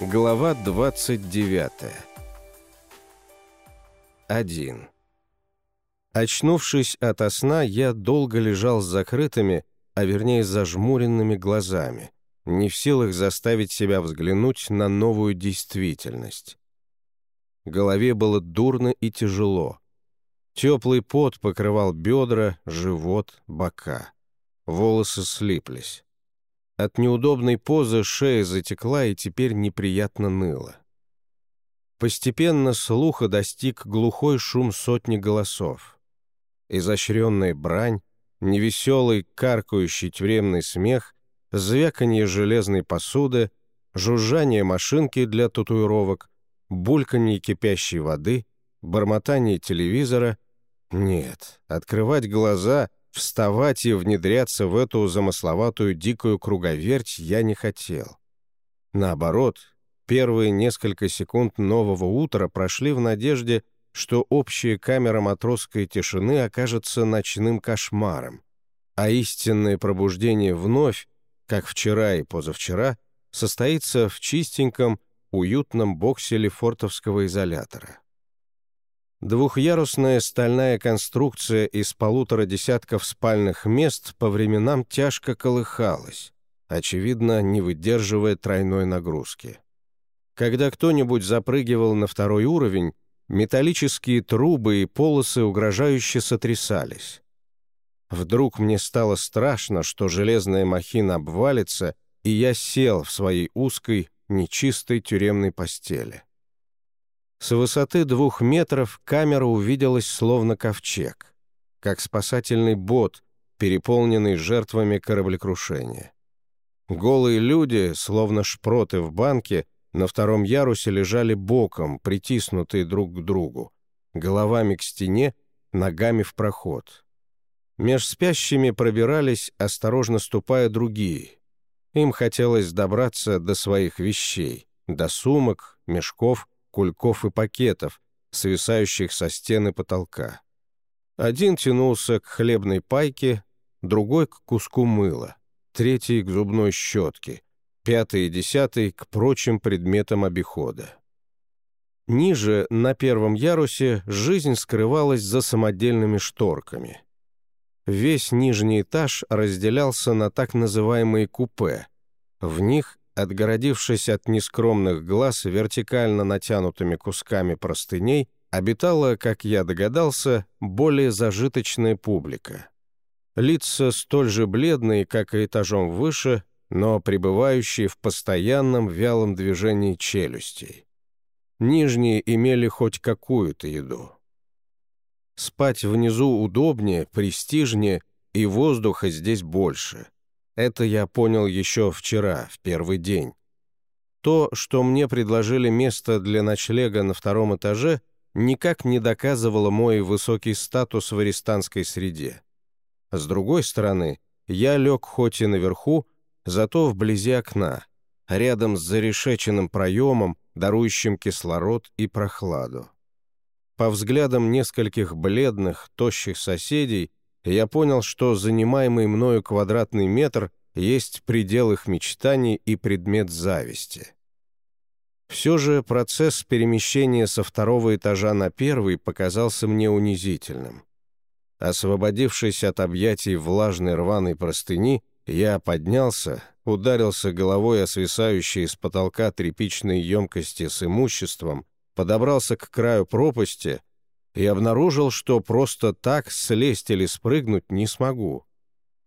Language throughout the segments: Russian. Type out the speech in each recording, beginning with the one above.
Глава 29 1. Очнувшись ото сна, я долго лежал с закрытыми, а вернее зажмуренными глазами, не в силах заставить себя взглянуть на новую действительность. Голове было дурно и тяжело. Теплый пот покрывал бедра, живот, бока. Волосы слиплись. От неудобной позы шея затекла и теперь неприятно ныла. Постепенно слуха достиг глухой шум сотни голосов. Изощренная брань, невеселый, каркающий тюремный смех, звяканье железной посуды, жужжание машинки для татуировок, бульканье кипящей воды, бормотание телевизора. Нет, открывать глаза Вставать и внедряться в эту замысловатую дикую круговерть я не хотел. Наоборот, первые несколько секунд нового утра прошли в надежде, что общая камера матросской тишины окажется ночным кошмаром, а истинное пробуждение вновь, как вчера и позавчера, состоится в чистеньком, уютном боксе лефортовского изолятора. Двухъярусная стальная конструкция из полутора десятков спальных мест по временам тяжко колыхалась, очевидно, не выдерживая тройной нагрузки. Когда кто-нибудь запрыгивал на второй уровень, металлические трубы и полосы угрожающе сотрясались. Вдруг мне стало страшно, что железная махина обвалится, и я сел в своей узкой, нечистой тюремной постели. С высоты двух метров камера увиделась словно ковчег, как спасательный бот, переполненный жертвами кораблекрушения. Голые люди, словно шпроты в банке, на втором ярусе лежали боком, притиснутые друг к другу, головами к стене, ногами в проход. Меж спящими пробирались, осторожно ступая другие. Им хотелось добраться до своих вещей, до сумок, мешков, кульков и пакетов, свисающих со стены потолка. Один тянулся к хлебной пайке, другой — к куску мыла, третий — к зубной щетке, пятый и десятый — к прочим предметам обихода. Ниже, на первом ярусе, жизнь скрывалась за самодельными шторками. Весь нижний этаж разделялся на так называемые купе. В них отгородившись от нескромных глаз вертикально натянутыми кусками простыней, обитала, как я догадался, более зажиточная публика. Лица столь же бледные, как и этажом выше, но пребывающие в постоянном вялом движении челюстей. Нижние имели хоть какую-то еду. Спать внизу удобнее, престижнее, и воздуха здесь больше — это я понял еще вчера, в первый день. То, что мне предложили место для ночлега на втором этаже, никак не доказывало мой высокий статус в арестанской среде. С другой стороны, я лег хоть и наверху, зато вблизи окна, рядом с зарешеченным проемом, дарующим кислород и прохладу. По взглядам нескольких бледных, тощих соседей, я понял, что занимаемый мною квадратный метр есть предел их мечтаний и предмет зависти. Все же процесс перемещения со второго этажа на первый показался мне унизительным. Освободившись от объятий влажной рваной простыни, я поднялся, ударился головой о свисающие с потолка тряпичные емкости с имуществом, подобрался к краю пропасти и обнаружил, что просто так слезть или спрыгнуть не смогу.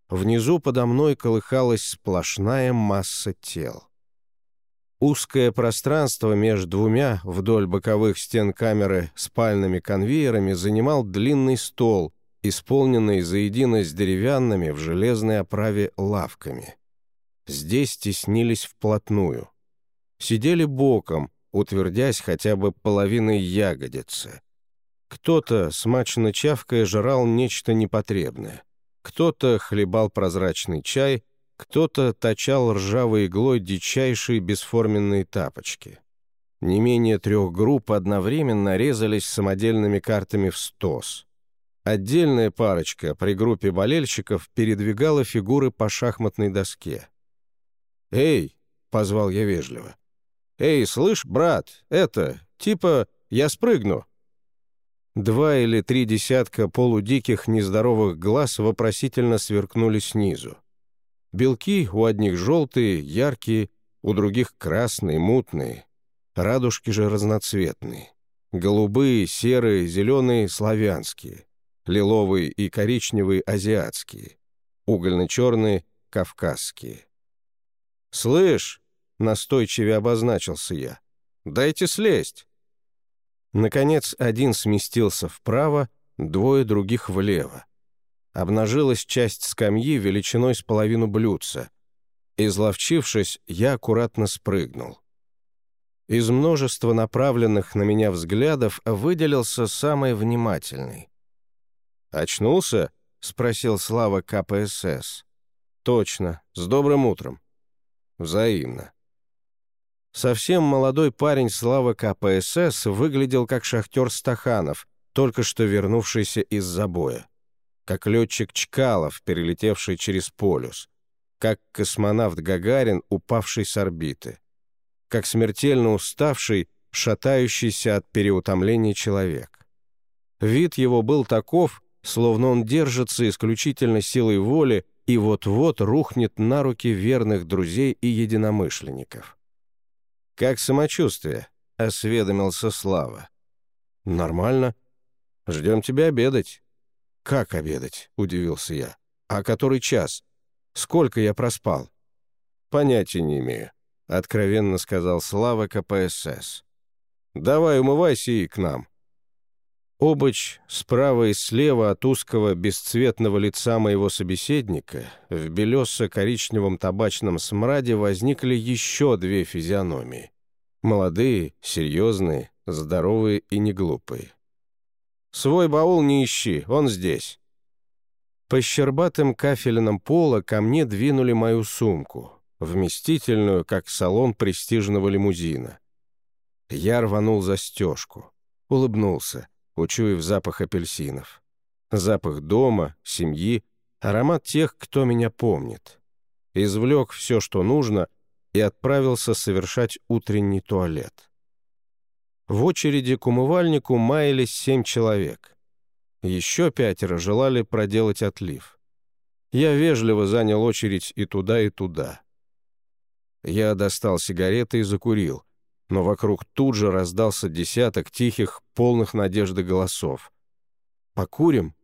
Внизу подо мной колыхалась сплошная масса тел. Узкое пространство между двумя вдоль боковых стен камеры спальными конвейерами занимал длинный стол, исполненный заедино с деревянными в железной оправе лавками. Здесь теснились вплотную. Сидели боком, утвердясь хотя бы половиной ягодицы. Кто-то, смачно чавкая, жрал нечто непотребное. Кто-то хлебал прозрачный чай, кто-то точал ржавой иглой дичайшие бесформенные тапочки. Не менее трех групп одновременно резались самодельными картами в стос. Отдельная парочка при группе болельщиков передвигала фигуры по шахматной доске. «Эй!» — позвал я вежливо. «Эй, слышь, брат, это, типа, я спрыгну». Два или три десятка полудиких нездоровых глаз вопросительно сверкнули снизу. Белки у одних желтые, яркие, у других красные, мутные. Радужки же разноцветные. Голубые, серые, зеленые — славянские. Лиловые и коричневые — азиатские. Угольно-черные — кавказские. «Слышь!» — настойчивее обозначился я. «Дайте слезть!» Наконец, один сместился вправо, двое других влево. Обнажилась часть скамьи величиной с половину блюдца. Изловчившись, я аккуратно спрыгнул. Из множества направленных на меня взглядов выделился самый внимательный. «Очнулся?» — спросил Слава КПСС. «Точно. С добрым утром». «Взаимно». Совсем молодой парень Слава КПСС выглядел как шахтер Стаханов, только что вернувшийся из забоя. Как летчик Чкалов, перелетевший через полюс. Как космонавт Гагарин, упавший с орбиты как смертельно уставший, шатающийся от переутомления человек. Вид его был таков, словно он держится исключительно силой воли и вот-вот рухнет на руки верных друзей и единомышленников. «Как самочувствие?» — осведомился Слава. «Нормально. Ждем тебя обедать». «Как обедать?» — удивился я. «А который час? Сколько я проспал?» «Понятия не имею откровенно сказал Слава КПСС. «Давай умывайся и к нам». Обыч справа и слева от узкого бесцветного лица моего собеседника в белесо-коричневом табачном смраде возникли еще две физиономии. Молодые, серьезные, здоровые и неглупые. «Свой баул не ищи, он здесь». По щербатым кафелинам пола ко мне двинули мою сумку — вместительную, как салон престижного лимузина. Я рванул застежку, улыбнулся, учуяв запах апельсинов. Запах дома, семьи, аромат тех, кто меня помнит. Извлек все, что нужно, и отправился совершать утренний туалет. В очереди к умывальнику маялись семь человек. Еще пятеро желали проделать отлив. Я вежливо занял очередь и туда, и туда. Я достал сигареты и закурил, но вокруг тут же раздался десяток тихих, полных надежды голосов. «Покурим?»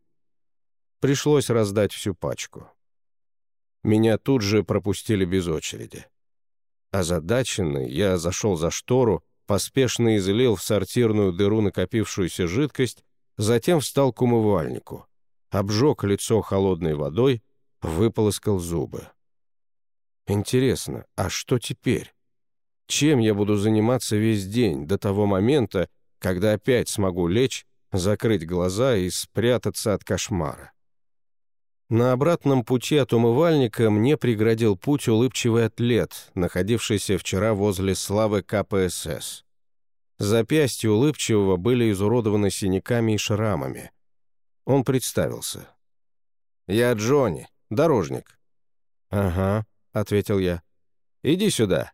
Пришлось раздать всю пачку. Меня тут же пропустили без очереди. Озадаченный, я зашел за штору, поспешно излил в сортирную дыру накопившуюся жидкость, затем встал к умывальнику, обжег лицо холодной водой, выполоскал зубы. Интересно, а что теперь? Чем я буду заниматься весь день до того момента, когда опять смогу лечь, закрыть глаза и спрятаться от кошмара? На обратном пути от умывальника мне преградил путь улыбчивый атлет, находившийся вчера возле славы КПСС. Запястья улыбчивого были изуродованы синяками и шрамами. Он представился. «Я Джонни, дорожник». «Ага», ответил я. «Иди сюда».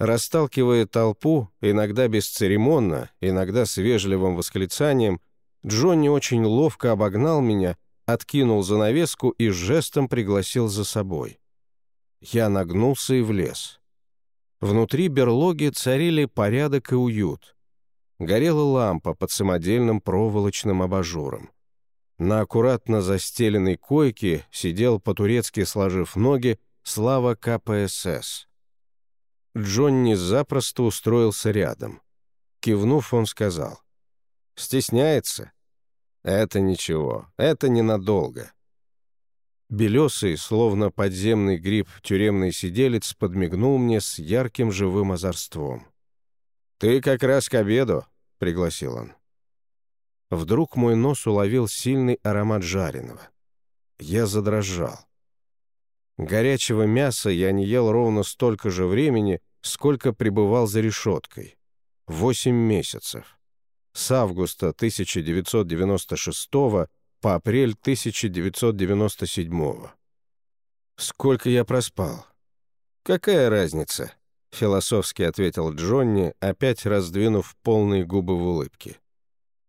Расталкивая толпу, иногда бесцеремонно, иногда с вежливым восклицанием, Джонни очень ловко обогнал меня, откинул занавеску и жестом пригласил за собой. Я нагнулся и влез. Внутри берлоги царили порядок и уют. Горела лампа под самодельным проволочным абажуром. На аккуратно застеленной койке сидел по-турецки сложив ноги Слава КПСС. Джонни запросто устроился рядом. Кивнув, он сказал. «Стесняется?» «Это ничего, это ненадолго». Белесый, словно подземный гриб, тюремный сиделец подмигнул мне с ярким живым озорством. «Ты как раз к обеду», — пригласил он. Вдруг мой нос уловил сильный аромат жареного. Я задрожал. Горячего мяса я не ел ровно столько же времени, сколько пребывал за решеткой. Восемь месяцев. С августа 1996 по апрель 1997. Сколько я проспал? Какая разница? — философски ответил Джонни, опять раздвинув полные губы в улыбке.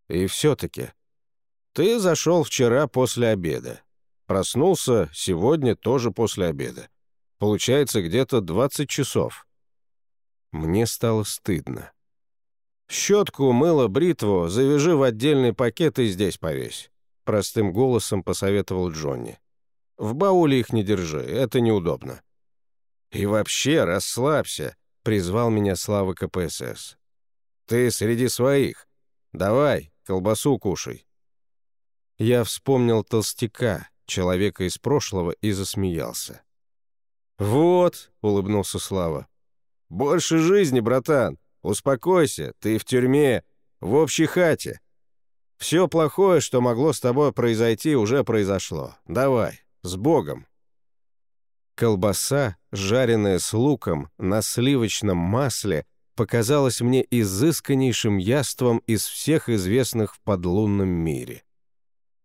«И все-таки. Ты зашел вчера после обеда. Проснулся сегодня тоже после обеда. Получается где-то 20 часов». Мне стало стыдно. «Щетку, мыло, бритву завяжи в отдельный пакет и здесь повесь», — простым голосом посоветовал Джонни. «В бауле их не держи, это неудобно». «И вообще расслабься», — призвал меня Слава КПСС. «Ты среди своих. Давай, колбасу кушай». Я вспомнил толстяка, человека из прошлого, и засмеялся. «Вот», — улыбнулся Слава, — «больше жизни, братан. Успокойся, ты в тюрьме, в общей хате. Все плохое, что могло с тобой произойти, уже произошло. Давай, с Богом». Колбаса, жареная с луком на сливочном масле, показалась мне изысканнейшим яством из всех известных в подлунном мире.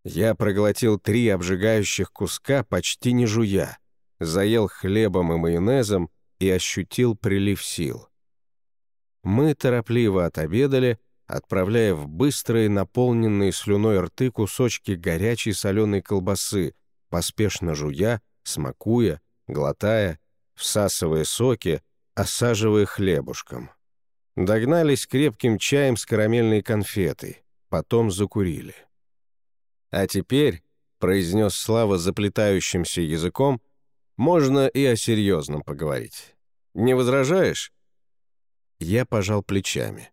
Я проглотил три обжигающих куска, почти не жуя, заел хлебом и майонезом и ощутил прилив сил. Мы торопливо отобедали, отправляя в быстрые, наполненные слюной рты кусочки горячей соленой колбасы, поспешно жуя, смакуя, глотая, всасывая соки, осаживая хлебушком. Догнались крепким чаем с карамельной конфетой, потом закурили. «А теперь», — произнес Слава заплетающимся языком, «можно и о серьезном поговорить. Не возражаешь?» Я пожал плечами.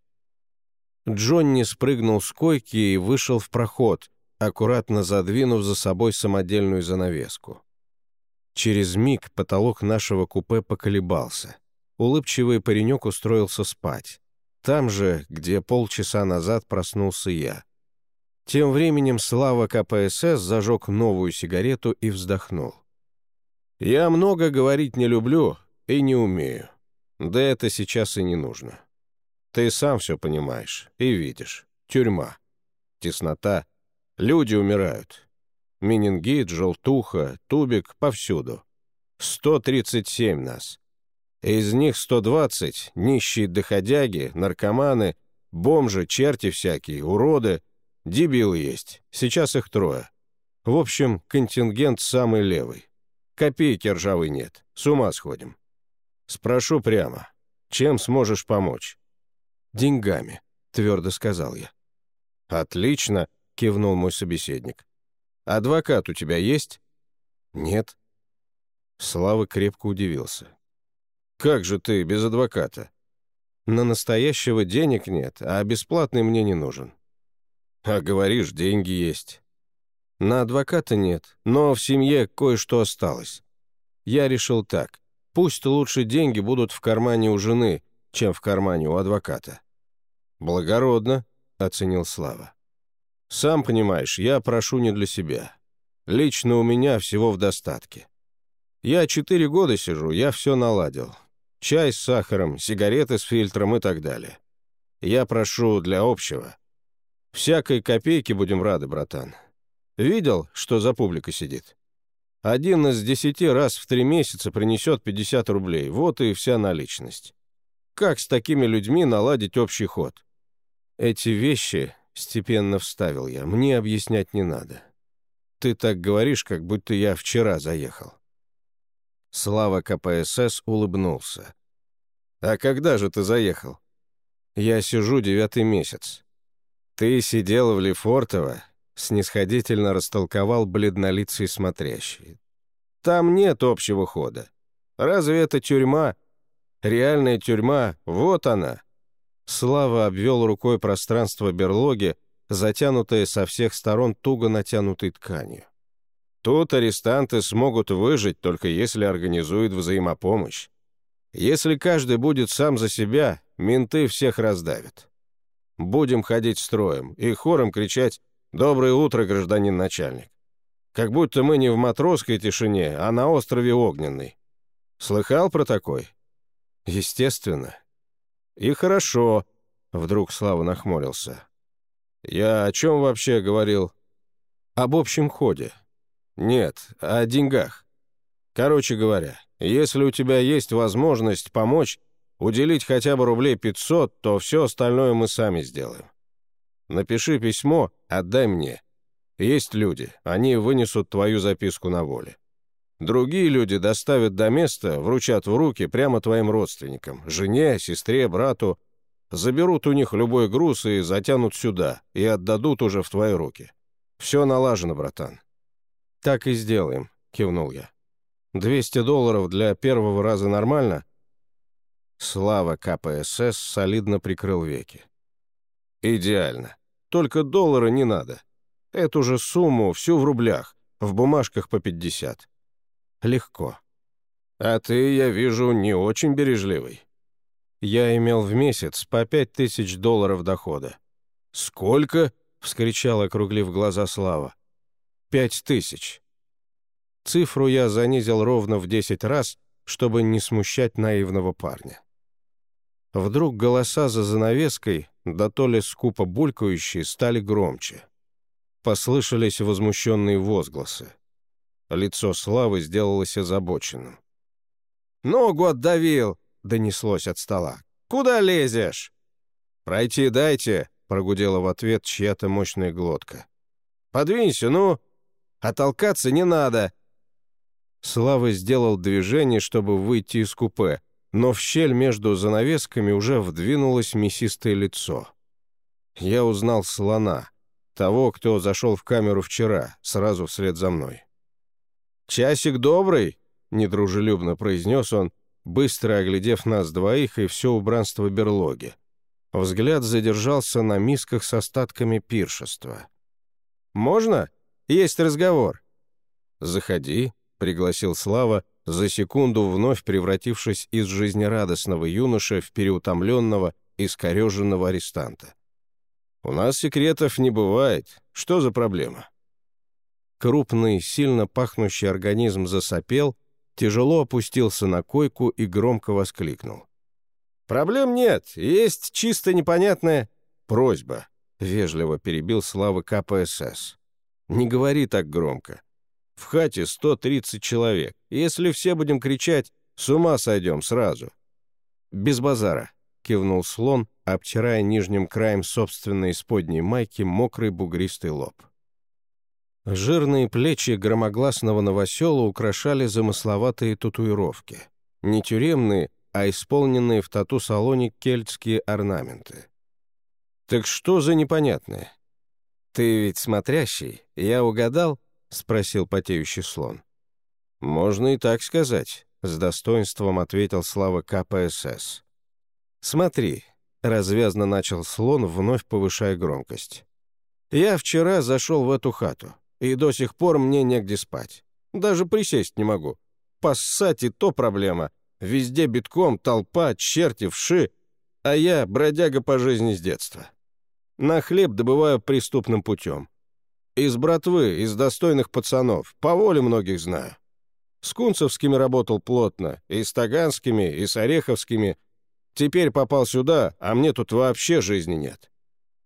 Джонни спрыгнул с койки и вышел в проход, аккуратно задвинув за собой самодельную занавеску. Через миг потолок нашего купе поколебался. Улыбчивый паренек устроился спать. Там же, где полчаса назад проснулся я. Тем временем Слава КПСС зажег новую сигарету и вздохнул. «Я много говорить не люблю и не умею. Да это сейчас и не нужно. Ты сам все понимаешь и видишь. Тюрьма. Теснота. Люди умирают. Менингит, желтуха, тубик повсюду. 137 нас. Из них 120 — нищие доходяги, наркоманы, бомжи, черти всякие, уроды. Дебилы есть. Сейчас их трое. В общем, контингент самый левый. Копейки ржавой нет. С ума сходим. Спрошу прямо. Чем сможешь помочь? Деньгами, твердо сказал я. Отлично, кивнул мой собеседник. Адвокат у тебя есть? Нет. Слава крепко удивился. Как же ты без адвоката? На настоящего денег нет, а бесплатный мне не нужен. А говоришь, деньги есть. На адвоката нет, но в семье кое-что осталось. Я решил так. Пусть лучше деньги будут в кармане у жены, чем в кармане у адвоката. «Благородно», — оценил Слава. Сам понимаешь, я прошу не для себя. Лично у меня всего в достатке. Я четыре года сижу, я все наладил. Чай с сахаром, сигареты с фильтром и так далее. Я прошу для общего. Всякой копейки будем рады, братан. Видел, что за публика сидит? Один из десяти раз в три месяца принесет 50 рублей. Вот и вся наличность. Как с такими людьми наладить общий ход? Эти вещи — степенно вставил я. «Мне объяснять не надо. Ты так говоришь, как будто я вчера заехал». Слава КПСС улыбнулся. «А когда же ты заехал?» «Я сижу девятый месяц». «Ты сидел в Лефортово?» — снисходительно растолковал бледнолицый смотрящий. «Там нет общего хода. Разве это тюрьма? Реальная тюрьма, вот она. Слава обвел рукой пространство берлоги, затянутое со всех сторон туго натянутой тканью. Тут арестанты смогут выжить, только если организуют взаимопомощь. Если каждый будет сам за себя, менты всех раздавят. Будем ходить строем и хором кричать «Доброе утро, гражданин начальник!» Как будто мы не в матросской тишине, а на острове Огненный. Слыхал про такой? Естественно. «И хорошо», — вдруг Слава нахмурился. «Я о чем вообще говорил?» «Об общем ходе». «Нет, о деньгах. Короче говоря, если у тебя есть возможность помочь, Уделить хотя бы рублей 500, то все остальное мы сами сделаем. Напиши письмо, отдай мне. Есть люди, они вынесут твою записку на воле. Другие люди доставят до места, вручат в руки прямо твоим родственникам, жене, сестре, брату, заберут у них любой груз и затянут сюда, и отдадут уже в твои руки. Все налажено, братан». «Так и сделаем», — кивнул я. «200 долларов для первого раза нормально?» Слава КПСС солидно прикрыл веки. «Идеально. Только доллара не надо. Эту же сумму всю в рублях, в бумажках по 50. Легко. А ты, я вижу, не очень бережливый. Я имел в месяц по 5000 долларов дохода. Сколько? — вскричал, округлив глаза Слава. «Пять тысяч». Цифру я занизил ровно в десять раз, чтобы не смущать наивного парня. Вдруг голоса за занавеской, да то ли скупо булькающие, стали громче. Послышались возмущенные возгласы. Лицо Славы сделалось озабоченным. «Ногу отдавил!» — донеслось от стола. «Куда лезешь?» «Пройти дайте!» — прогудела в ответ чья-то мощная глотка. «Подвинься, ну! А толкаться не надо!» Слава сделал движение, чтобы выйти из купе, но в щель между занавесками уже вдвинулось мясистое лицо. Я узнал слона, того, кто зашел в камеру вчера, сразу вслед за мной. «Часик добрый!» — недружелюбно произнес он, быстро оглядев нас двоих и все убранство берлоги. Взгляд задержался на мисках с остатками пиршества. «Можно? Есть разговор». «Заходи», — пригласил Слава, за секунду вновь превратившись из жизнерадостного юноши в переутомленного, искореженного арестанта. «У нас секретов не бывает. Что за проблема?» Крупный, сильно пахнущий организм засопел, тяжело опустился на койку и громко воскликнул. «Проблем нет, есть чисто непонятная просьба», — вежливо перебил Слава КПСС. «Не говори так громко. В хате 130 человек. Если все будем кричать, с ума сойдем сразу». «Без базара», — кивнул слон, обтирая нижним краем собственной исподней майки мокрый бугристый лоб. Жирные плечи громогласного новосела украшали замысловатые татуировки. Не тюремные, а исполненные в тату-салоне кельтские орнаменты. «Так что за непонятное?» «Ты ведь смотрящий, я угадал?» — спросил потеющий слон. «Можно и так сказать», — с достоинством ответил Слава КПСС. «Смотри», — развязно начал слон, вновь повышая громкость. «Я вчера зашел в эту хату и до сих пор мне негде спать. Даже присесть не могу. Поссать и то проблема. Везде битком, толпа, черти, вши. А я бродяга по жизни с детства. На хлеб добываю преступным путем. Из братвы, из достойных пацанов, по воле многих знаю. С Кунцевскими работал плотно, и с Таганскими, и с Ореховскими. Теперь попал сюда, а мне тут вообще жизни нет.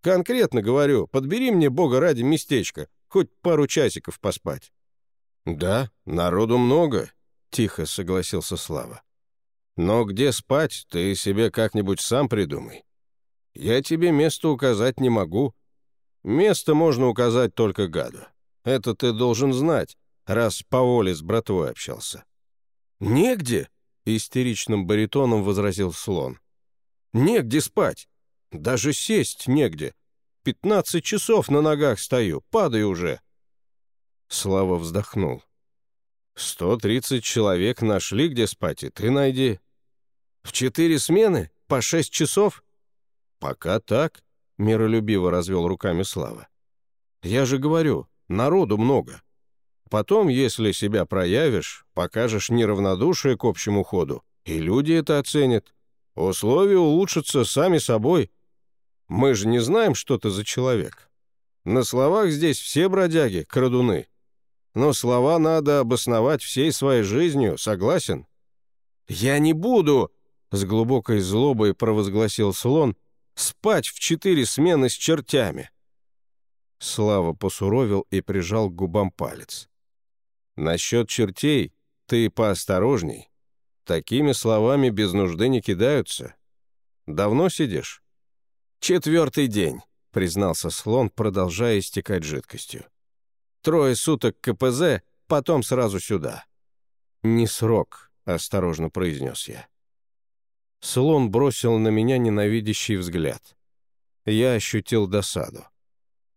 Конкретно говорю, подбери мне, бога ради, местечко, Хоть пару часиков поспать». «Да, народу много», — тихо согласился Слава. «Но где спать, ты себе как-нибудь сам придумай. Я тебе место указать не могу. Место можно указать только гаду. Это ты должен знать, раз по воле с братвой общался». «Негде?» — истеричным баритоном возразил слон. «Негде спать. Даже сесть негде. Пятнадцать часов на ногах стою, падай уже!» Слава вздохнул. «Сто тридцать человек нашли, где спать, и ты найди». «В четыре смены? По шесть часов?» «Пока так», — миролюбиво развел руками Слава. «Я же говорю, народу много. Потом, если себя проявишь, покажешь неравнодушие к общему ходу, и люди это оценят. Условия улучшатся сами собой, мы же не знаем, что ты за человек. На словах здесь все бродяги, крадуны. Но слова надо обосновать всей своей жизнью, согласен? «Я не буду!» — с глубокой злобой провозгласил слон. «Спать в четыре смены с чертями!» Слава посуровил и прижал к губам палец. «Насчет чертей ты поосторожней. Такими словами без нужды не кидаются. Давно сидишь?» «Четвертый день», — признался слон, продолжая истекать жидкостью. «Трое суток КПЗ, потом сразу сюда». «Не срок», — осторожно произнес я. Слон бросил на меня ненавидящий взгляд. Я ощутил досаду.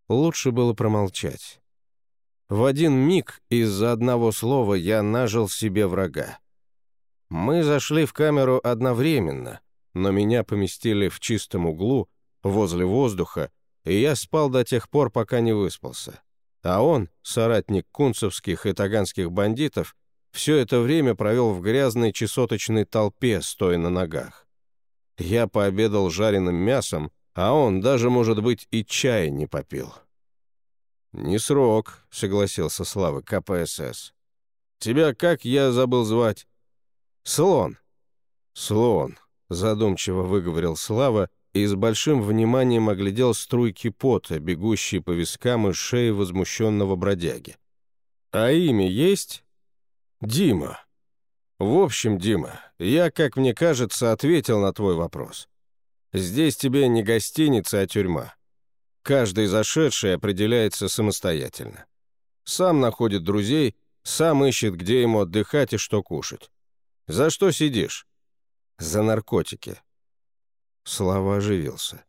Лучше было промолчать. В один миг из-за одного слова я нажил себе врага. Мы зашли в камеру одновременно, но меня поместили в чистом углу, возле воздуха, и я спал до тех пор, пока не выспался. А он, соратник кунцевских и таганских бандитов, все это время провел в грязной чесоточной толпе, стоя на ногах. Я пообедал жареным мясом, а он даже, может быть, и чая не попил. «Не срок», — согласился Слава, КПСС. «Тебя как я забыл звать?» «Слон». «Слон», — задумчиво выговорил Слава и с большим вниманием оглядел струйки пота, бегущие по вискам и шее возмущенного бродяги. «А имя есть?» «Дима». «В общем, Дима, я, как мне кажется, ответил на твой вопрос. Здесь тебе не гостиница, а тюрьма. Каждый зашедший определяется самостоятельно. Сам находит друзей, сам ищет, где ему отдыхать и что кушать. За что сидишь? За наркотики. Слава оживился.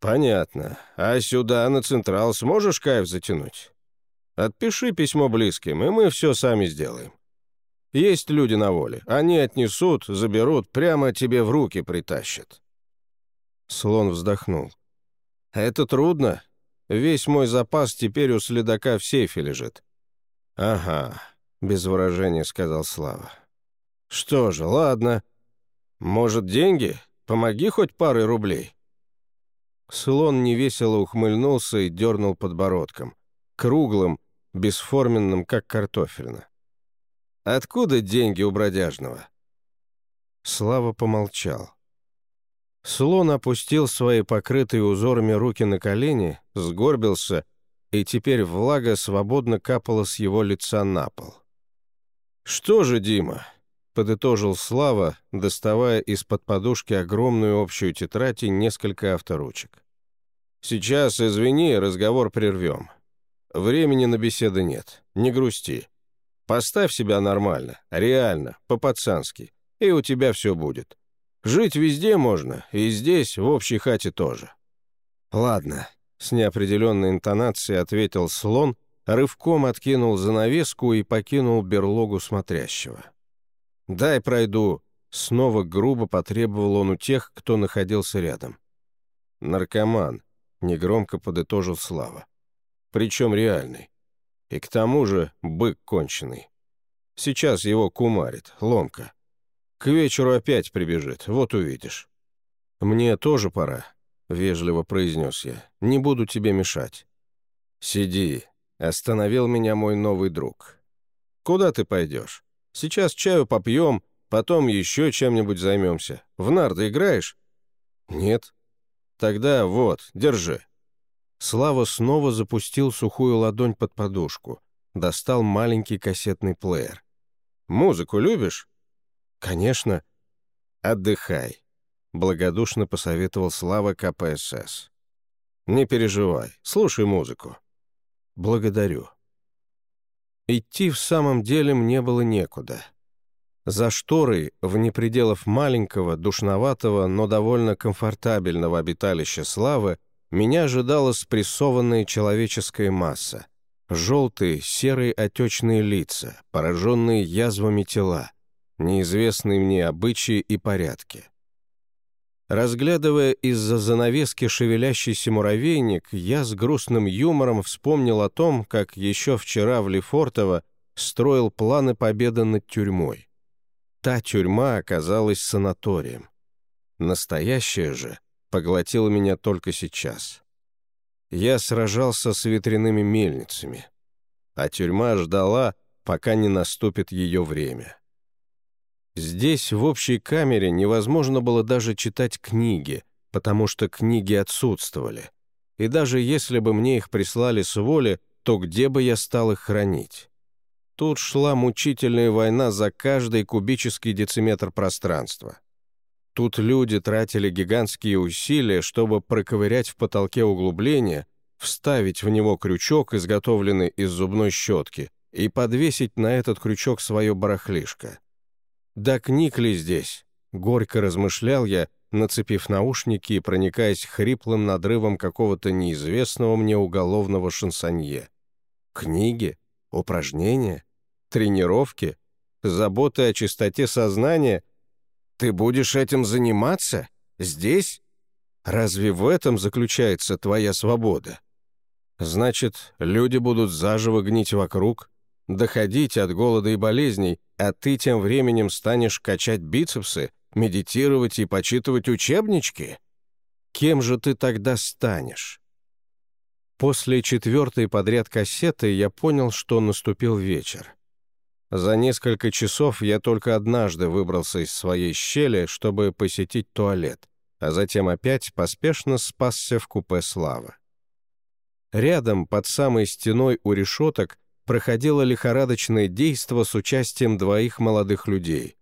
Понятно. А сюда, на Централ, сможешь кайф затянуть? Отпиши письмо близким, и мы все сами сделаем. Есть люди на воле. Они отнесут, заберут, прямо тебе в руки притащат. Слон вздохнул. «Это трудно. Весь мой запас теперь у следака в сейфе лежит». «Ага», — без выражения сказал Слава. «Что же, ладно. Может, деньги? Помоги хоть парой рублей». Слон невесело ухмыльнулся и дернул подбородком. Круглым, бесформенным, как картофельно. «Откуда деньги у бродяжного?» Слава помолчал. Слон опустил свои покрытые узорами руки на колени, сгорбился, и теперь влага свободно капала с его лица на пол. «Что же, Дима?» — подытожил Слава, доставая из-под подушки огромную общую тетрадь и несколько авторучек. «Сейчас, извини, разговор прервем. Времени на беседы нет, не грусти. Поставь себя нормально, реально, по-пацански, и у тебя все будет. Жить везде можно, и здесь, в общей хате тоже». «Ладно», — с неопределенной интонацией ответил слон, рывком откинул занавеску и покинул берлогу смотрящего. «Дай пройду», — снова грубо потребовал он у тех, кто находился рядом. «Наркоман», — негромко подытожил Слава. «Причем реальный. И к тому же бык конченый. Сейчас его кумарит, ломка. К вечеру опять прибежит, вот увидишь». «Мне тоже пора», — вежливо произнес я. «Не буду тебе мешать». «Сиди», — остановил меня мой новый друг. «Куда ты пойдешь? Сейчас чаю попьем, потом еще чем-нибудь займемся. В нарды играешь?» «Нет». «Тогда вот, держи». Слава снова запустил сухую ладонь под подушку, достал маленький кассетный плеер. «Музыку любишь?» «Конечно». «Отдыхай», — благодушно посоветовал Слава КПСС. «Не переживай, слушай музыку». «Благодарю». Идти в самом деле мне было некуда. За шторой, вне пределов маленького, душноватого, но довольно комфортабельного обиталища Славы, меня ожидала спрессованная человеческая масса. Желтые, серые отечные лица, пораженные язвами тела, неизвестные мне обычаи и порядки. Разглядывая из-за занавески шевелящийся муравейник, я с грустным юмором вспомнил о том, как еще вчера в Лефортово строил планы победы над тюрьмой. Та тюрьма оказалась санаторием. Настоящая же поглотила меня только сейчас. Я сражался с ветряными мельницами, а тюрьма ждала, пока не наступит ее время. Здесь, в общей камере, невозможно было даже читать книги, потому что книги отсутствовали. И даже если бы мне их прислали с воли, то где бы я стал их хранить? Тут шла мучительная война за каждый кубический дециметр пространства. Тут люди тратили гигантские усилия, чтобы проковырять в потолке углубление, вставить в него крючок, изготовленный из зубной щетки, и подвесить на этот крючок свое барахлишко. «Да книг ли здесь?» — горько размышлял я, нацепив наушники и проникаясь хриплым надрывом какого-то неизвестного мне уголовного шансонье. «Книги? Упражнения? Тренировки? Заботы о чистоте сознания? Ты будешь этим заниматься? Здесь? Разве в этом заключается твоя свобода?» Значит, люди будут заживо гнить вокруг, доходить от голода и болезней, а ты тем временем станешь качать бицепсы, медитировать и почитывать учебнички? Кем же ты тогда станешь? После четвертой подряд кассеты я понял, что наступил вечер. За несколько часов я только однажды выбрался из своей щели, чтобы посетить туалет, а затем опять поспешно спасся в купе «Слава». Рядом, под самой стеной у решеток, проходило лихорадочное действо с участием двоих молодых людей.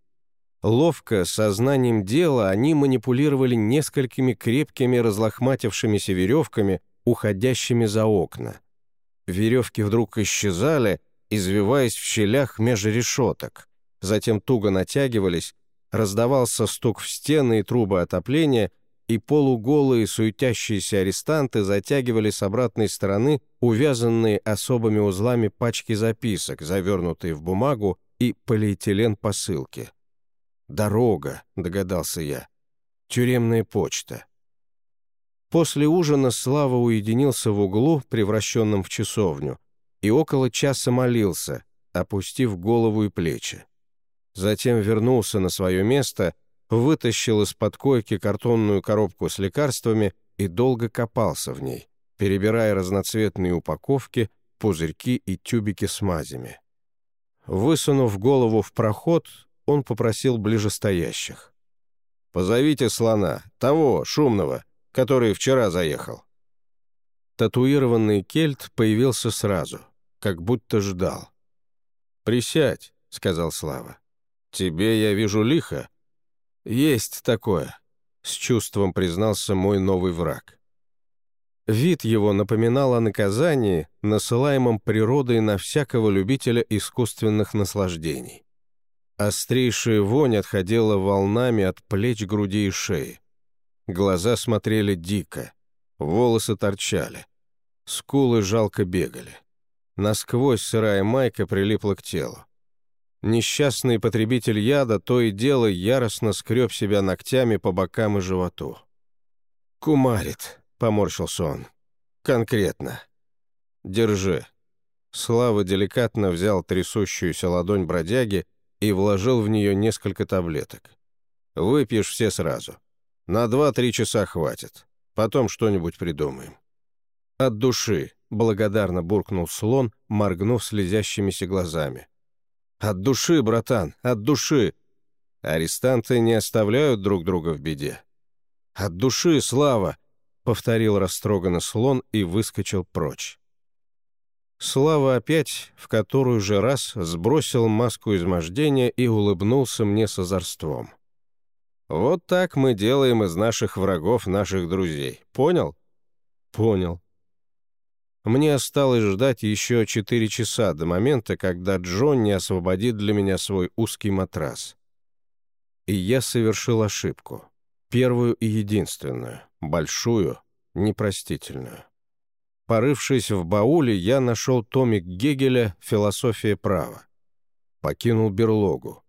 Ловко, сознанием дела, они манипулировали несколькими крепкими разлохматившимися веревками, уходящими за окна. Веревки вдруг исчезали, извиваясь в щелях меж решеток, затем туго натягивались, раздавался стук в стены и трубы отопления — и полуголые суетящиеся арестанты затягивали с обратной стороны увязанные особыми узлами пачки записок, завернутые в бумагу и полиэтилен посылки. «Дорога», — догадался я. «Тюремная почта». После ужина Слава уединился в углу, превращенном в часовню, и около часа молился, опустив голову и плечи. Затем вернулся на свое место — вытащил из-под койки картонную коробку с лекарствами и долго копался в ней, перебирая разноцветные упаковки, пузырьки и тюбики с мазями. Высунув голову в проход, он попросил ближестоящих. «Позовите слона, того, шумного, который вчера заехал». Татуированный кельт появился сразу, как будто ждал. «Присядь», — сказал Слава. «Тебе, я вижу, лихо, «Есть такое», — с чувством признался мой новый враг. Вид его напоминал о наказании, насылаемом природой на всякого любителя искусственных наслаждений. Острейшая вонь отходила волнами от плеч, груди и шеи. Глаза смотрели дико, волосы торчали, скулы жалко бегали. Насквозь сырая майка прилипла к телу. Несчастный потребитель яда то и дело яростно скреб себя ногтями по бокам и животу. «Кумарит», — поморщился он. «Конкретно. Держи». Слава деликатно взял трясущуюся ладонь бродяги и вложил в нее несколько таблеток. «Выпьешь все сразу. На два-три часа хватит. Потом что-нибудь придумаем». «От души», — благодарно буркнул слон, моргнув слезящимися глазами. От души, братан, от души. Арестанты не оставляют друг друга в беде. От души, Слава, повторил растроганно слон и выскочил прочь. Слава опять, в которую же раз, сбросил маску измождения и улыбнулся мне с озорством. «Вот так мы делаем из наших врагов наших друзей. Понял?» «Понял», мне осталось ждать еще четыре часа до момента, когда Джонни освободит для меня свой узкий матрас. И я совершил ошибку. Первую и единственную, большую, непростительную. Порывшись в бауле, я нашел томик Гегеля «Философия права». Покинул берлогу.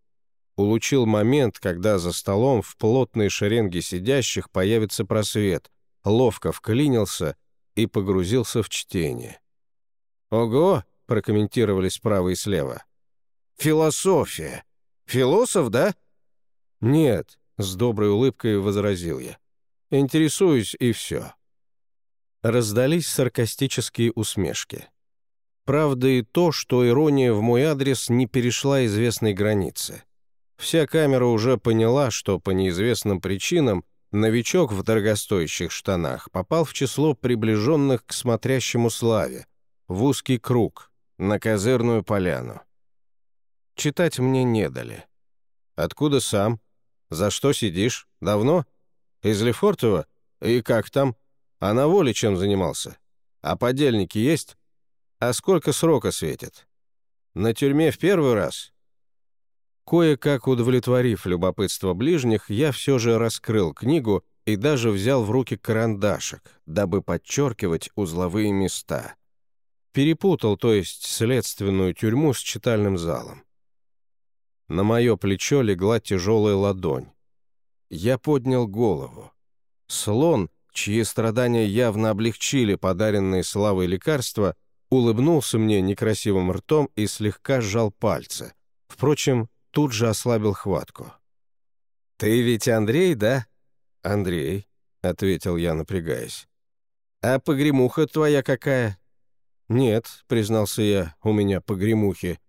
Улучил момент, когда за столом в плотной шеренге сидящих появится просвет, ловко вклинился — и погрузился в чтение. «Ого!» — прокомментировали справа и слева. «Философия. Философ, да?» «Нет», — с доброй улыбкой возразил я. «Интересуюсь, и все». Раздались саркастические усмешки. Правда и то, что ирония в мой адрес не перешла известной границы. Вся камера уже поняла, что по неизвестным причинам новичок в дорогостоящих штанах попал в число приближенных к смотрящему славе, в узкий круг, на козырную поляну. Читать мне не дали. Откуда сам? За что сидишь? Давно? Из Лефортова? И как там? А на воле чем занимался? А подельники есть? А сколько срока светит? На тюрьме в первый раз?» Кое-как удовлетворив любопытство ближних, я все же раскрыл книгу и даже взял в руки карандашик, дабы подчеркивать узловые места. Перепутал, то есть, следственную тюрьму с читальным залом. На мое плечо легла тяжелая ладонь. Я поднял голову. Слон, чьи страдания явно облегчили подаренные славой лекарства, улыбнулся мне некрасивым ртом и слегка сжал пальцы. Впрочем, тут же ослабил хватку. «Ты ведь Андрей, да?» «Андрей», — ответил я, напрягаясь. «А погремуха твоя какая?» «Нет», — признался я, — «у меня погремухи».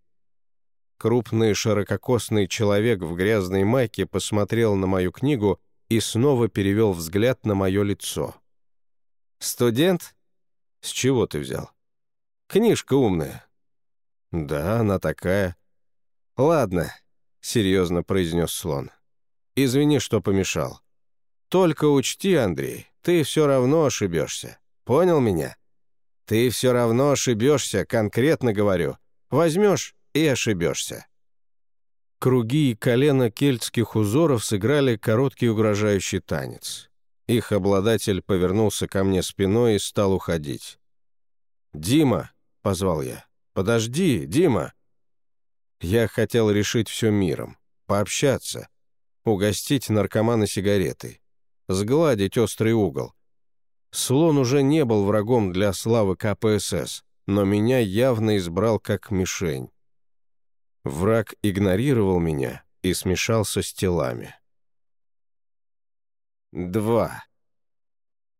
Крупный ширококосный человек в грязной майке посмотрел на мою книгу и снова перевел взгляд на мое лицо. «Студент? С чего ты взял?» «Книжка умная». «Да, она такая». «Ладно», — серьезно произнес слон. «Извини, что помешал. Только учти, Андрей, ты все равно ошибешься. Понял меня? Ты все равно ошибешься, конкретно говорю. Возьмешь и ошибешься. Круги и колено кельтских узоров сыграли короткий угрожающий танец. Их обладатель повернулся ко мне спиной и стал уходить. «Дима!» — позвал я. «Подожди, Дима!» Я хотел решить все миром, пообщаться, угостить наркомана сигаретой сгладить острый угол. Слон уже не был врагом для славы КПСС, но меня явно избрал как мишень. Враг игнорировал меня и смешался с телами. 2.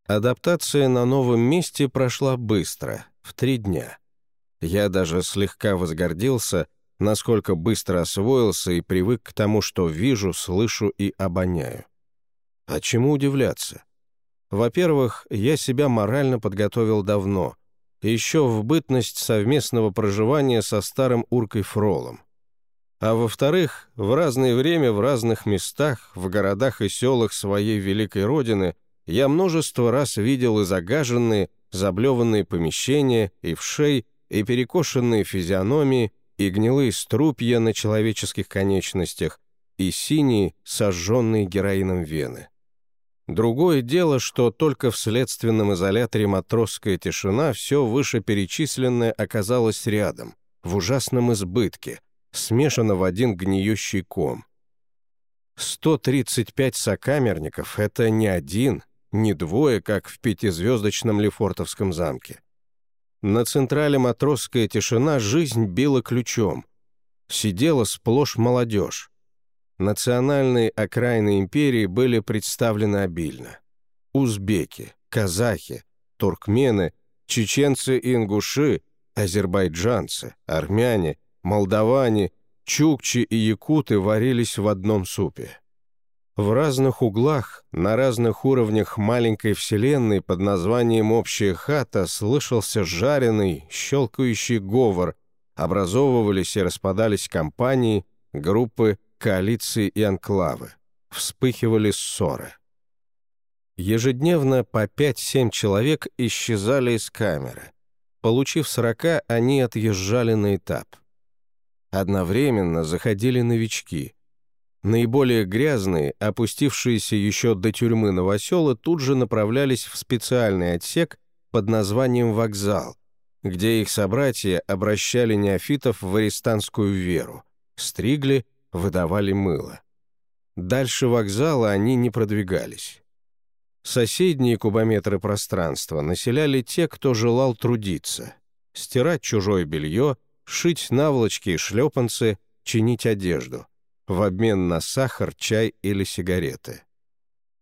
Адаптация на новом месте прошла быстро, в три дня. Я даже слегка возгордился, насколько быстро освоился и привык к тому, что вижу, слышу и обоняю. А чему удивляться? Во-первых, я себя морально подготовил давно, еще в бытность совместного проживания со старым уркой Фролом. А во-вторых, в разное время в разных местах, в городах и селах своей великой родины я множество раз видел и загаженные, заблеванные помещения, и вшей, и перекошенные физиономии, и гнилые струпья на человеческих конечностях, и синие, сожженные героином вены. Другое дело, что только в следственном изоляторе «Матросская тишина» все вышеперечисленное оказалось рядом, в ужасном избытке, смешано в один гниющий ком. 135 сокамерников — это не один, не двое, как в пятизвездочном Лефортовском замке. На централе «Матросская тишина» жизнь била ключом. Сидела сплошь молодежь. Национальные окраины империи были представлены обильно. Узбеки, казахи, туркмены, чеченцы и ингуши, азербайджанцы, армяне, молдаване, чукчи и якуты варились в одном супе. В разных углах, на разных уровнях маленькой вселенной под названием «Общая хата» слышался жареный, щелкающий говор, образовывались и распадались компании, группы, коалиции и анклавы. Вспыхивали ссоры. Ежедневно по 5-7 человек исчезали из камеры. Получив 40, они отъезжали на этап. Одновременно заходили новички. Наиболее грязные, опустившиеся еще до тюрьмы новоселы, тут же направлялись в специальный отсек под названием «Вокзал», где их собратья обращали неофитов в арестантскую веру, стригли выдавали мыло. Дальше вокзала они не продвигались. Соседние кубометры пространства населяли те, кто желал трудиться, стирать чужое белье, шить наволочки и шлепанцы, чинить одежду, в обмен на сахар, чай или сигареты.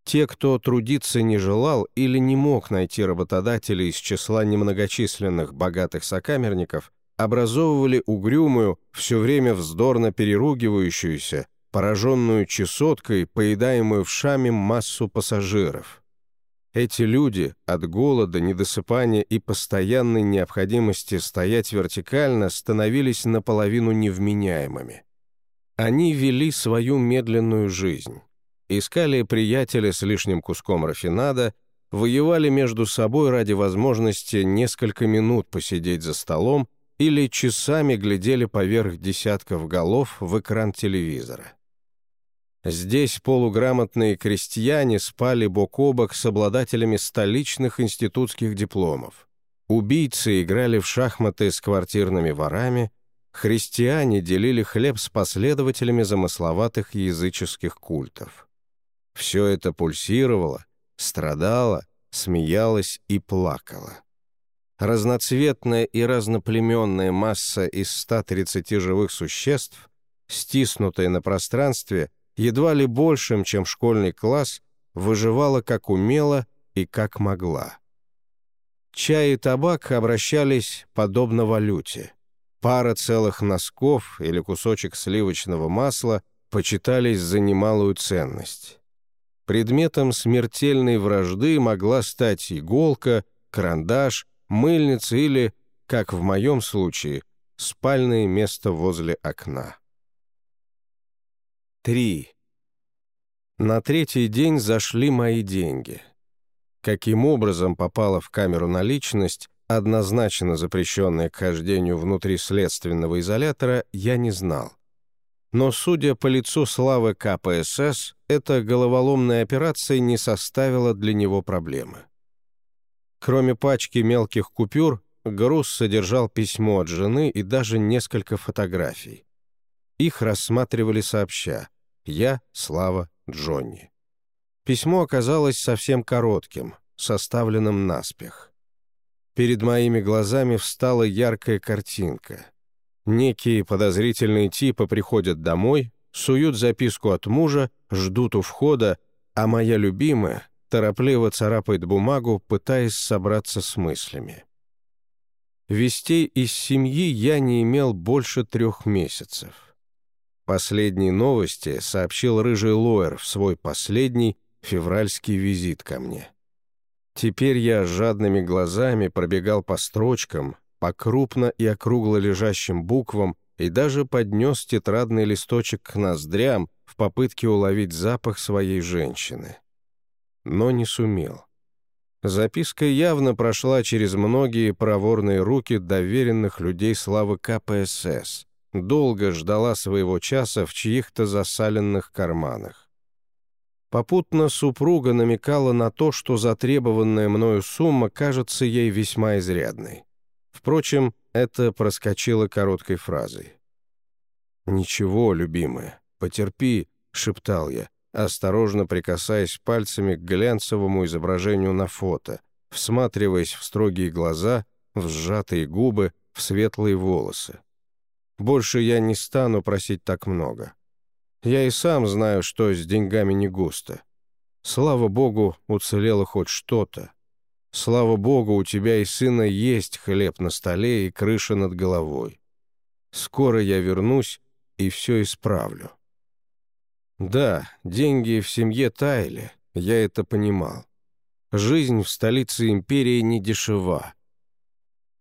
Те, кто трудиться не желал или не мог найти работодателя из числа немногочисленных богатых сокамерников, образовывали угрюмую, все время вздорно переругивающуюся, пораженную чесоткой, поедаемую в шаме массу пассажиров. Эти люди от голода, недосыпания и постоянной необходимости стоять вертикально становились наполовину невменяемыми. Они вели свою медленную жизнь. искали приятеля с лишним куском рафинада, воевали между собой ради возможности несколько минут посидеть за столом или часами глядели поверх десятков голов в экран телевизора. Здесь полуграмотные крестьяне спали бок о бок с обладателями столичных институтских дипломов. Убийцы играли в шахматы с квартирными ворами, христиане делили хлеб с последователями замысловатых языческих культов. Все это пульсировало, страдало, смеялось и плакало. Разноцветная и разноплеменная масса из 130 живых существ, стиснутая на пространстве, едва ли большим, чем школьный класс, выживала как умела и как могла. Чай и табак обращались подобно валюте. Пара целых носков или кусочек сливочного масла почитались за немалую ценность. Предметом смертельной вражды могла стать иголка, карандаш, мыльница или, как в моем случае, спальное место возле окна. 3. На третий день зашли мои деньги. Каким образом попала в камеру наличность, однозначно запрещенная к хождению внутри следственного изолятора, я не знал. Но, судя по лицу славы КПСС, эта головоломная операция не составила для него проблемы. Кроме пачки мелких купюр, груз содержал письмо от жены и даже несколько фотографий. Их рассматривали сообща. Я, Слава, Джонни. Письмо оказалось совсем коротким, составленным наспех. Перед моими глазами встала яркая картинка. Некие подозрительные типы приходят домой, суют записку от мужа, ждут у входа, а моя любимая торопливо царапает бумагу, пытаясь собраться с мыслями. Вестей из семьи я не имел больше трех месяцев. Последние новости сообщил рыжий Лоер в свой последний февральский визит ко мне. Теперь я жадными глазами пробегал по строчкам, по крупно и округло лежащим буквам и даже поднес тетрадный листочек к ноздрям в попытке уловить запах своей женщины. Но не сумел. Записка явно прошла через многие проворные руки доверенных людей славы КПСС, долго ждала своего часа в чьих-то засаленных карманах. Попутно супруга намекала на то, что затребованная мною сумма кажется ей весьма изрядной. Впрочем, это проскочило короткой фразой. «Ничего, любимая, потерпи», — шептал я, осторожно прикасаясь пальцами к глянцевому изображению на фото, всматриваясь в строгие глаза, в сжатые губы, в светлые волосы. Больше я не стану просить так много. Я и сам знаю, что с деньгами не густо. Слава богу, уцелело хоть что-то. Слава богу, у тебя и сына есть хлеб на столе и крыша над головой. Скоро я вернусь и все исправлю. Да, деньги в семье таяли, я это понимал. Жизнь в столице империи не дешева.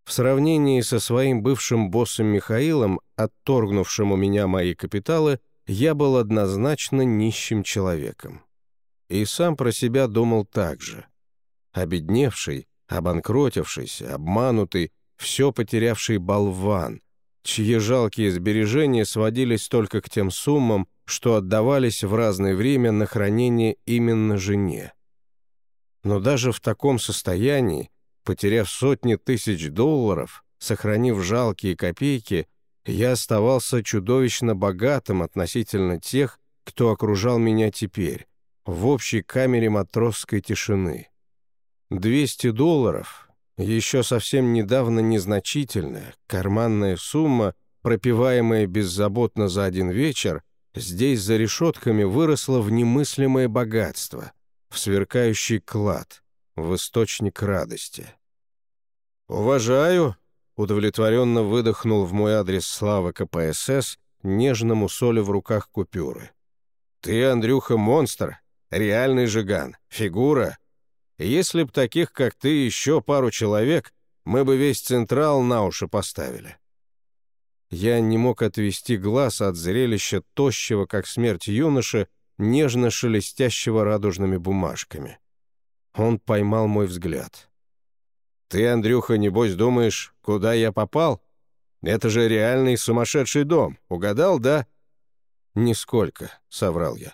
В сравнении со своим бывшим боссом Михаилом, отторгнувшим у меня мои капиталы, я был однозначно нищим человеком. И сам про себя думал так же. Обедневший, обанкротившийся, обманутый, все потерявший болван, чьи жалкие сбережения сводились только к тем суммам, что отдавались в разное время на хранение именно жене. Но даже в таком состоянии Потеряв сотни тысяч долларов, сохранив жалкие копейки, я оставался чудовищно богатым относительно тех, кто окружал меня теперь, в общей камере матросской тишины. 200 долларов — еще совсем недавно незначительная, карманная сумма, пропиваемая беззаботно за один вечер, здесь за решетками выросла в немыслимое богатство, в сверкающий клад — в источник радости. «Уважаю», — удовлетворенно выдохнул в мой адрес Слава КПСС, нежному соли в руках купюры. «Ты, Андрюха, монстр, реальный жиган, фигура. Если б таких, как ты, еще пару человек, мы бы весь Централ на уши поставили». Я не мог отвести глаз от зрелища тощего, как смерть юноши, нежно шелестящего радужными бумажками. Он поймал мой взгляд. «Ты, Андрюха, небось думаешь, куда я попал? Это же реальный сумасшедший дом. Угадал, да?» «Нисколько», — соврал я.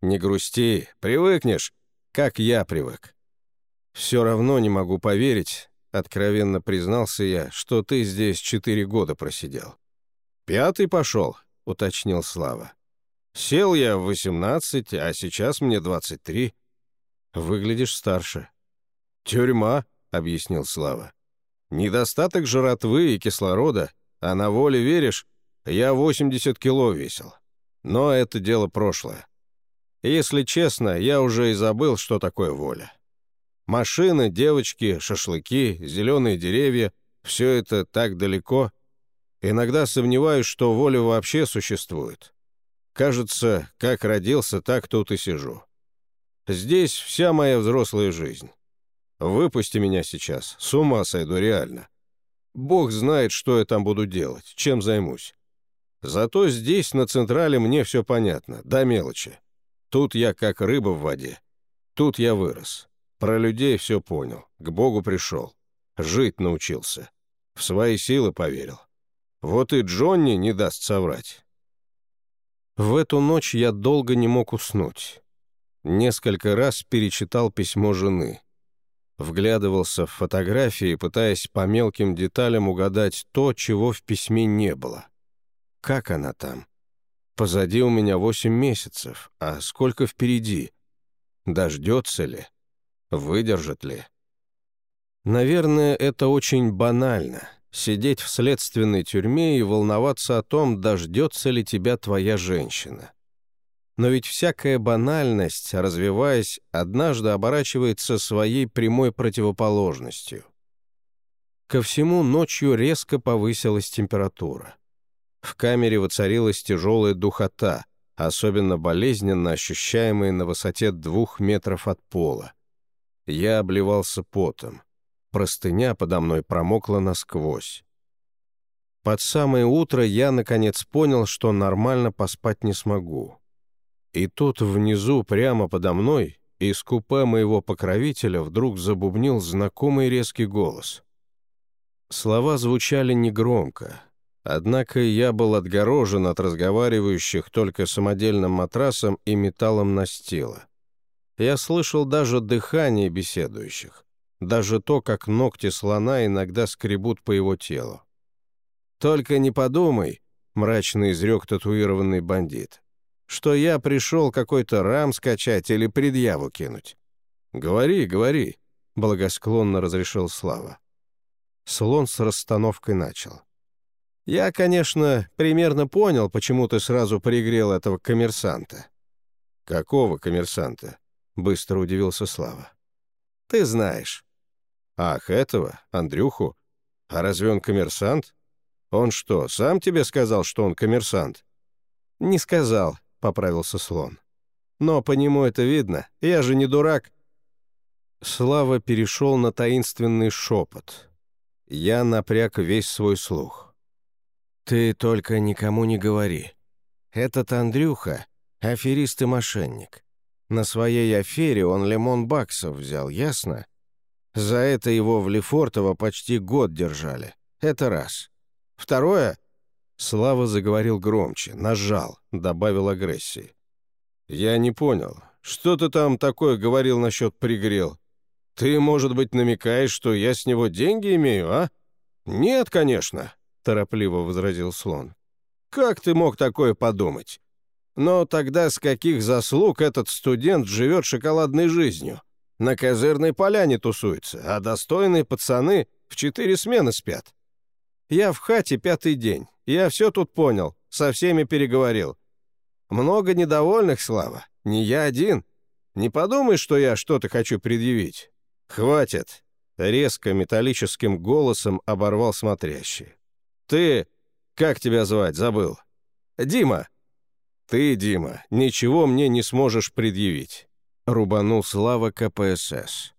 «Не грусти, привыкнешь, как я привык». «Все равно не могу поверить», — откровенно признался я, «что ты здесь четыре года просидел». «Пятый пошел», — уточнил Слава. «Сел я в восемнадцать, а сейчас мне двадцать три». «Выглядишь старше». «Тюрьма», — объяснил Слава. «Недостаток жратвы и кислорода, а на воле веришь, я 80 кило весил. Но это дело прошлое. Если честно, я уже и забыл, что такое воля. Машины, девочки, шашлыки, зеленые деревья — все это так далеко. Иногда сомневаюсь, что воля вообще существует. Кажется, как родился, так тут и сижу. Здесь вся моя взрослая жизнь. Выпусти меня сейчас, с ума сойду реально. Бог знает, что я там буду делать, чем займусь. Зато здесь, на Централе, мне все понятно, до мелочи. Тут я как рыба в воде. Тут я вырос. Про людей все понял, к Богу пришел. Жить научился. В свои силы поверил. Вот и Джонни не даст соврать. В эту ночь я долго не мог уснуть. Несколько раз перечитал письмо жены. Вглядывался в фотографии, пытаясь по мелким деталям угадать то, чего в письме не было. Как она там? Позади у меня восемь месяцев, а сколько впереди? Дождется ли? Выдержит ли? Наверное, это очень банально — сидеть в следственной тюрьме и волноваться о том, дождется ли тебя твоя женщина. Но ведь всякая банальность, развиваясь, однажды оборачивается своей прямой противоположностью. Ко всему ночью резко повысилась температура. В камере воцарилась тяжелая духота, особенно болезненно ощущаемая на высоте двух метров от пола. Я обливался потом. Простыня подо мной промокла насквозь. Под самое утро я, наконец, понял, что нормально поспать не смогу. И тут внизу, прямо подо мной, из купе моего покровителя вдруг забубнил знакомый резкий голос. Слова звучали негромко, однако я был отгорожен от разговаривающих только самодельным матрасом и металлом настила. Я слышал даже дыхание беседующих, даже то, как ногти слона иногда скребут по его телу. «Только не подумай», — мрачно изрек татуированный бандит, что я пришел какой-то рам скачать или предъяву кинуть. «Говори, говори», — благосклонно разрешил Слава. Слон с расстановкой начал. «Я, конечно, примерно понял, почему ты сразу пригрел этого коммерсанта». «Какого коммерсанта?» — быстро удивился Слава. «Ты знаешь». «Ах, этого? Андрюху? А разве он коммерсант? Он что, сам тебе сказал, что он коммерсант?» «Не сказал поправился слон. «Но по нему это видно, я же не дурак». Слава перешел на таинственный шепот. Я напряг весь свой слух. «Ты только никому не говори. Этот Андрюха — аферист и мошенник. На своей афере он лимон баксов взял, ясно? За это его в Лефортово почти год держали. Это раз. Второе Слава заговорил громче, нажал, добавил агрессии. «Я не понял. Что ты там такое говорил насчет пригрел? Ты, может быть, намекаешь, что я с него деньги имею, а?» «Нет, конечно», — торопливо возразил слон. «Как ты мог такое подумать? Но тогда с каких заслуг этот студент живет шоколадной жизнью? На козырной поляне тусуется, а достойные пацаны в четыре смены спят. Я в хате пятый день. Я все тут понял, со всеми переговорил. Много недовольных, Слава, не я один. Не подумай, что я что-то хочу предъявить. Хватит!» Резко металлическим голосом оборвал смотрящий. «Ты... Как тебя звать? Забыл. Дима!» «Ты, Дима, ничего мне не сможешь предъявить», — рубанул Слава КПСС.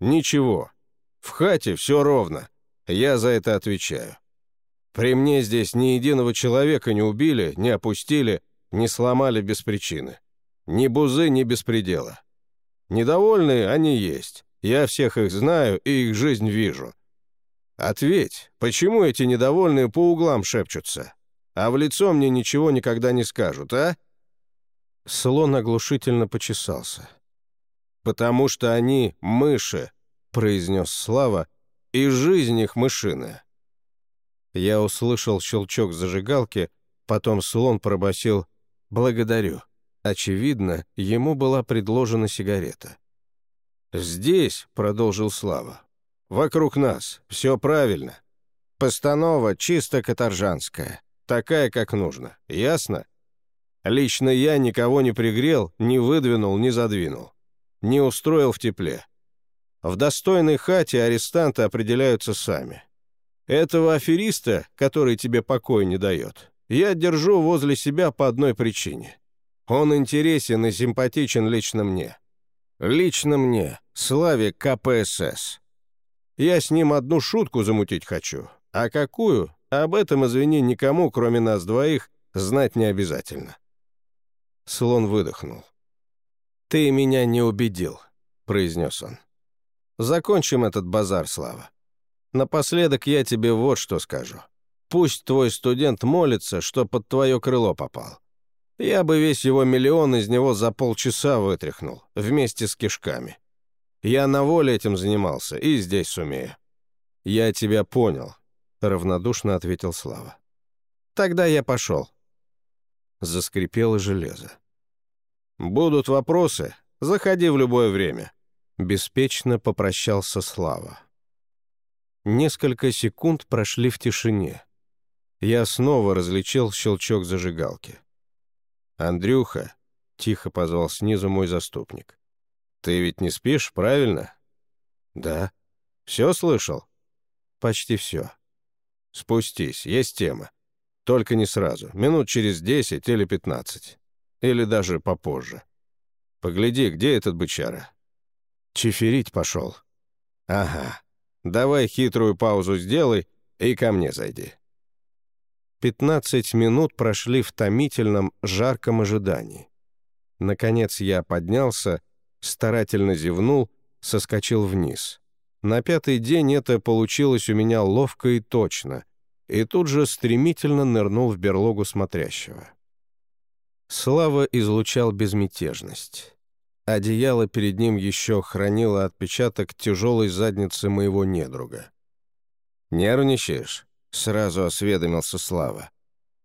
«Ничего. В хате все ровно. Я за это отвечаю. При мне здесь ни единого человека не убили, не опустили, не сломали без причины. Ни бузы, ни беспредела. Недовольные они есть. Я всех их знаю и их жизнь вижу. Ответь, почему эти недовольные по углам шепчутся? А в лицо мне ничего никогда не скажут, а?» Слон оглушительно почесался. «Потому что они мыши», — произнес Слава, — «и жизнь их мышиная». Я услышал щелчок зажигалки, потом слон пробасил «благодарю». Очевидно, ему была предложена сигарета. «Здесь», — продолжил Слава, — «вокруг нас, все правильно. Постанова чисто каторжанская, такая, как нужно, ясно? Лично я никого не пригрел, не выдвинул, не задвинул. Не устроил в тепле. В достойной хате арестанты определяются сами. Этого афериста, который тебе покоя не дает, я держу возле себя по одной причине. Он интересен и симпатичен лично мне. Лично мне, Славе КПСС. Я с ним одну шутку замутить хочу. А какую, об этом, извини, никому, кроме нас двоих, знать не обязательно. Слон выдохнул. «Ты меня не убедил», — произнес он. «Закончим этот базар, Слава. Напоследок я тебе вот что скажу. Пусть твой студент молится, что под твое крыло попал. Я бы весь его миллион из него за полчаса вытряхнул, вместе с кишками. Я на воле этим занимался и здесь сумею». «Я тебя понял», — равнодушно ответил Слава. «Тогда я пошел». Заскрипело железо. «Будут вопросы? Заходи в любое время», — беспечно попрощался Слава. Несколько секунд прошли в тишине. Я снова различил щелчок зажигалки. «Андрюха», — тихо позвал снизу мой заступник. «Ты ведь не спишь, правильно?» «Да». «Все слышал?» «Почти все». «Спустись, есть тема. Только не сразу, минут через десять или пятнадцать. Или даже попозже. Погляди, где этот бычара?» «Чеферить пошел». «Ага. Давай хитрую паузу сделай и ко мне зайди». Пятнадцать минут прошли в томительном, жарком ожидании. Наконец я поднялся, старательно зевнул, соскочил вниз. На пятый день это получилось у меня ловко и точно, и тут же стремительно нырнул в берлогу смотрящего. Слава излучал безмятежность. Одеяло перед ним еще хранило отпечаток тяжелой задницы моего недруга. «Нервничаешь?» Сразу осведомился Слава.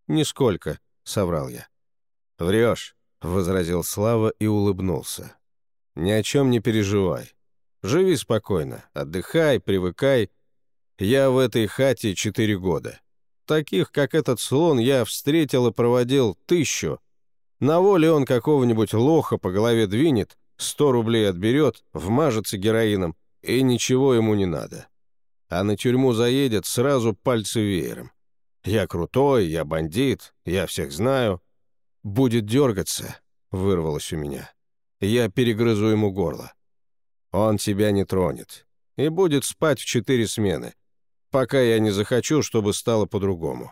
«Нисколько», — соврал я. «Врешь», — возразил Слава и улыбнулся. «Ни о чем не переживай. Живи спокойно, отдыхай, привыкай. Я в этой хате четыре года. Таких, как этот слон, я встретил и проводил тысячу. На воле он какого-нибудь лоха по голове двинет, сто рублей отберет, вмажется героином, и ничего ему не надо а на тюрьму заедет сразу пальцы веером. Я крутой, я бандит, я всех знаю. Будет дергаться, вырвалось у меня. Я перегрызу ему горло. Он тебя не тронет и будет спать в четыре смены, пока я не захочу, чтобы стало по-другому.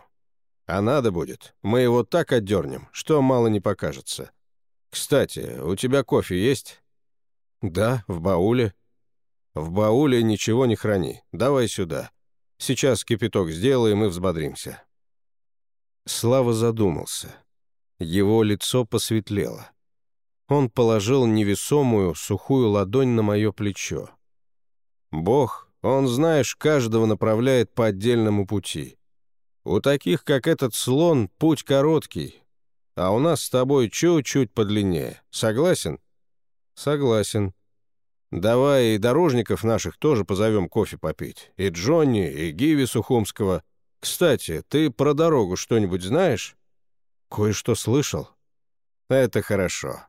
А надо будет, мы его так отдернем, что мало не покажется. Кстати, у тебя кофе есть? Да, в бауле. В бауле ничего не храни. Давай сюда. Сейчас кипяток сделаем и взбодримся». Слава задумался. Его лицо посветлело. Он положил невесомую, сухую ладонь на мое плечо. «Бог, он, знаешь, каждого направляет по отдельному пути. У таких, как этот слон, путь короткий, а у нас с тобой чуть-чуть подлиннее. Согласен?» «Согласен», Давай и дорожников наших тоже позовем кофе попить. И Джонни, и Гиви Сухумского. Кстати, ты про дорогу что-нибудь знаешь? Кое-что слышал. Это хорошо.